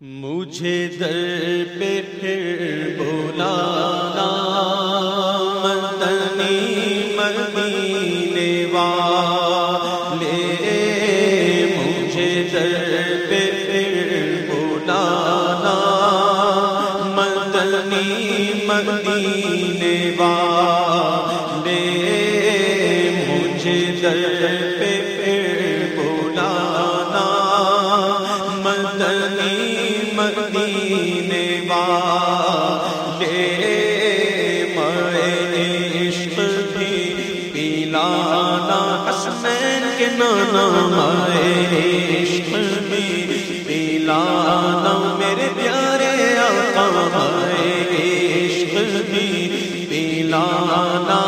مجھے در پہ پھر بولانا مدنی مدینے والے، مجھے در پہ پھر بولانا مدنی مدینے دلانا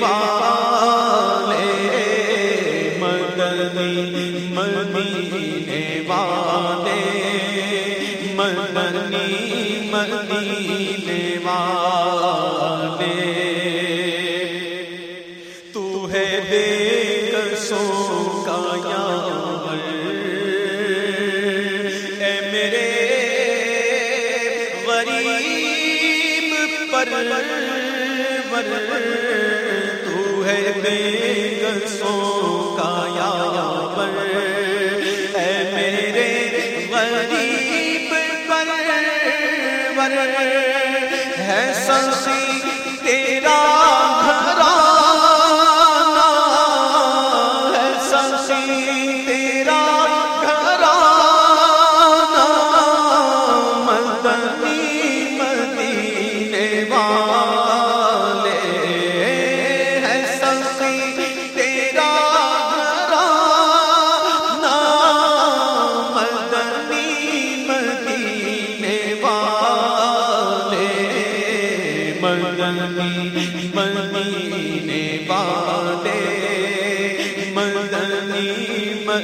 والے مدنی مدینے والے مدنی مدینے والے تو ہے بے کسوں کا یار پر ہے بے کا پر۔ اے میرے غریب پر ہے سنسی تیرا گھر۔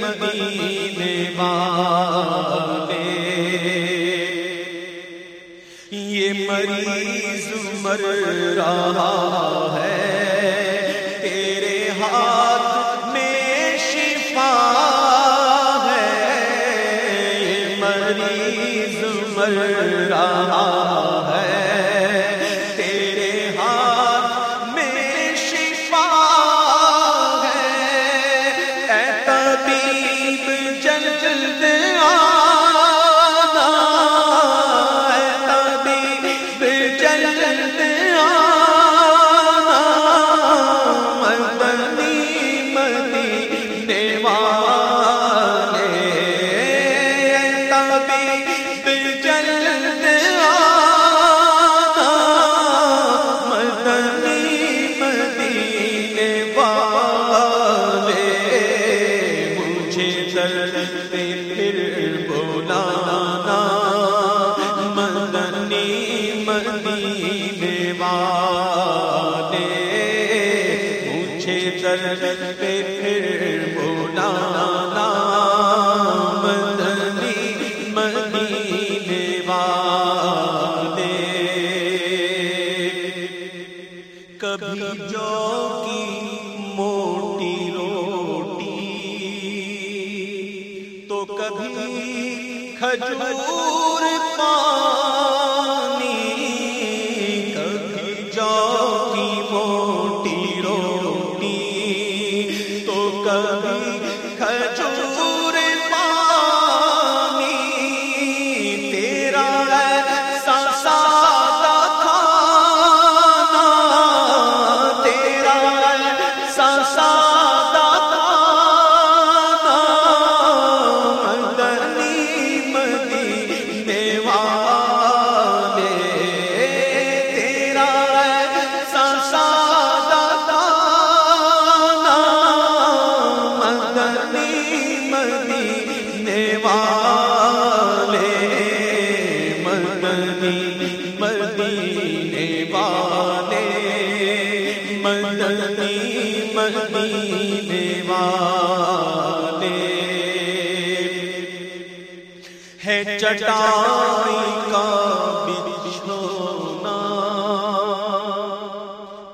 مدینے والے یہ مریض مر رہا ہے۔ مدینے والے۔ کبھی جو کی موٹی روٹی، تو کبھی کھجور پانی۔ کبھی جو کی موٹی روٹی، تو کبھی کھجور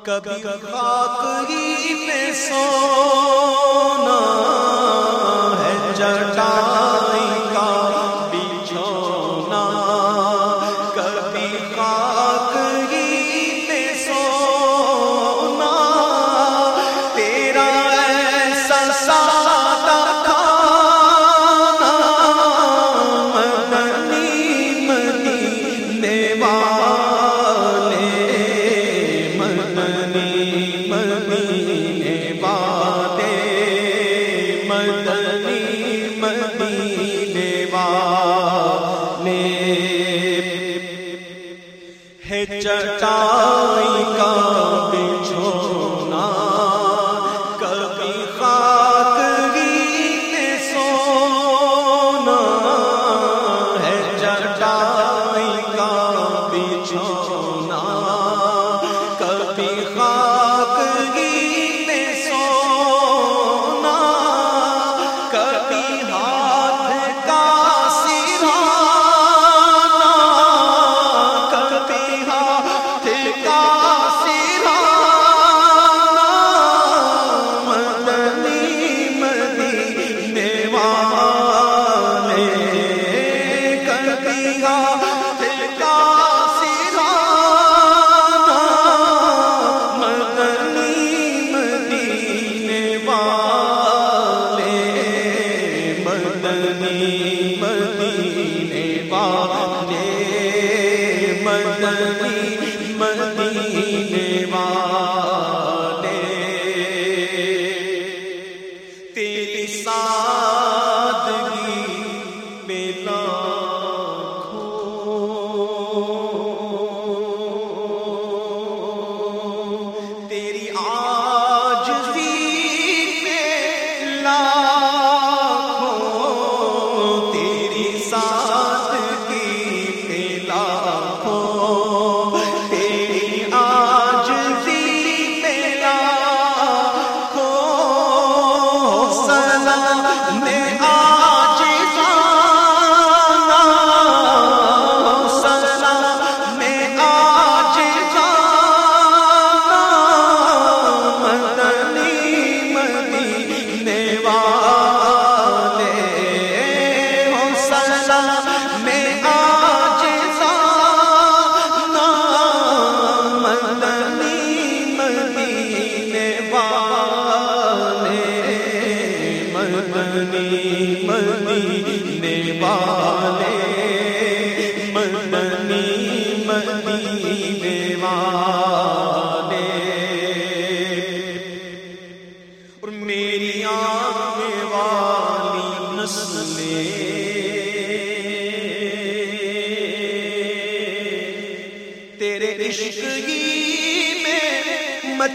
کبھی واقعی میں سونا ہے جٹائی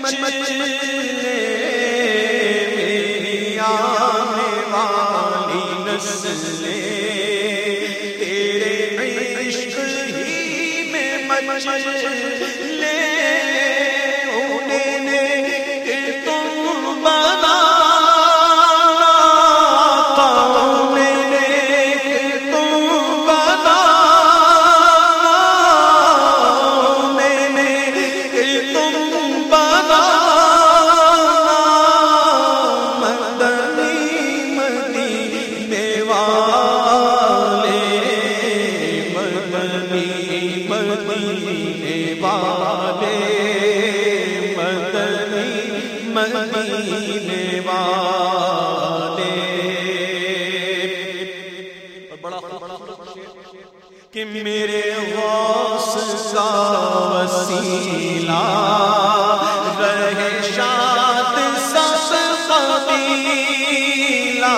چلے آنے والی نسلیں تیرے ہی میں مچلے مدینے والے۔ مدنی مدینے والے اور بڑا کہ میرے واس کا وسیلہ رہے شاد سب قبیلہ۔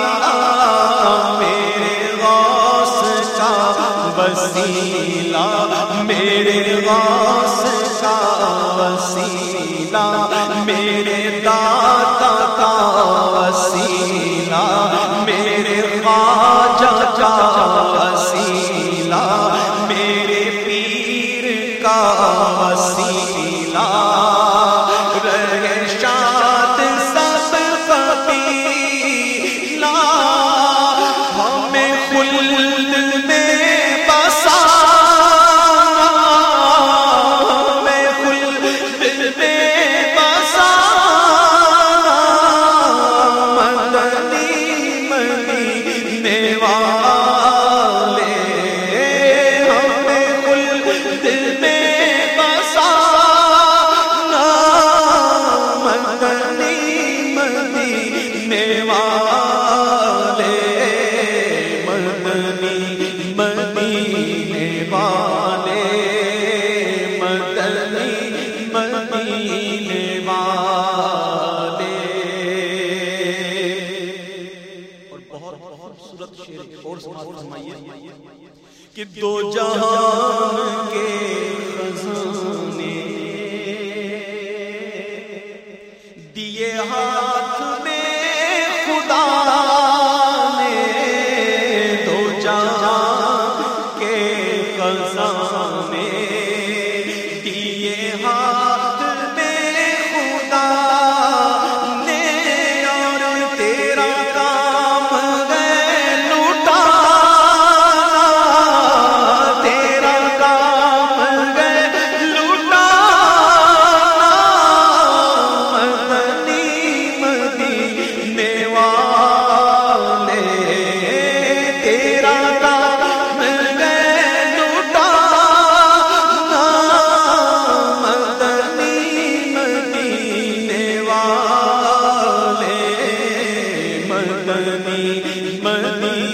میرے وسیلہ میرے غوث کا وسیلہ میرے داتا کا وسیلہ میرے خواجہ کا وسیلہ۔ میوا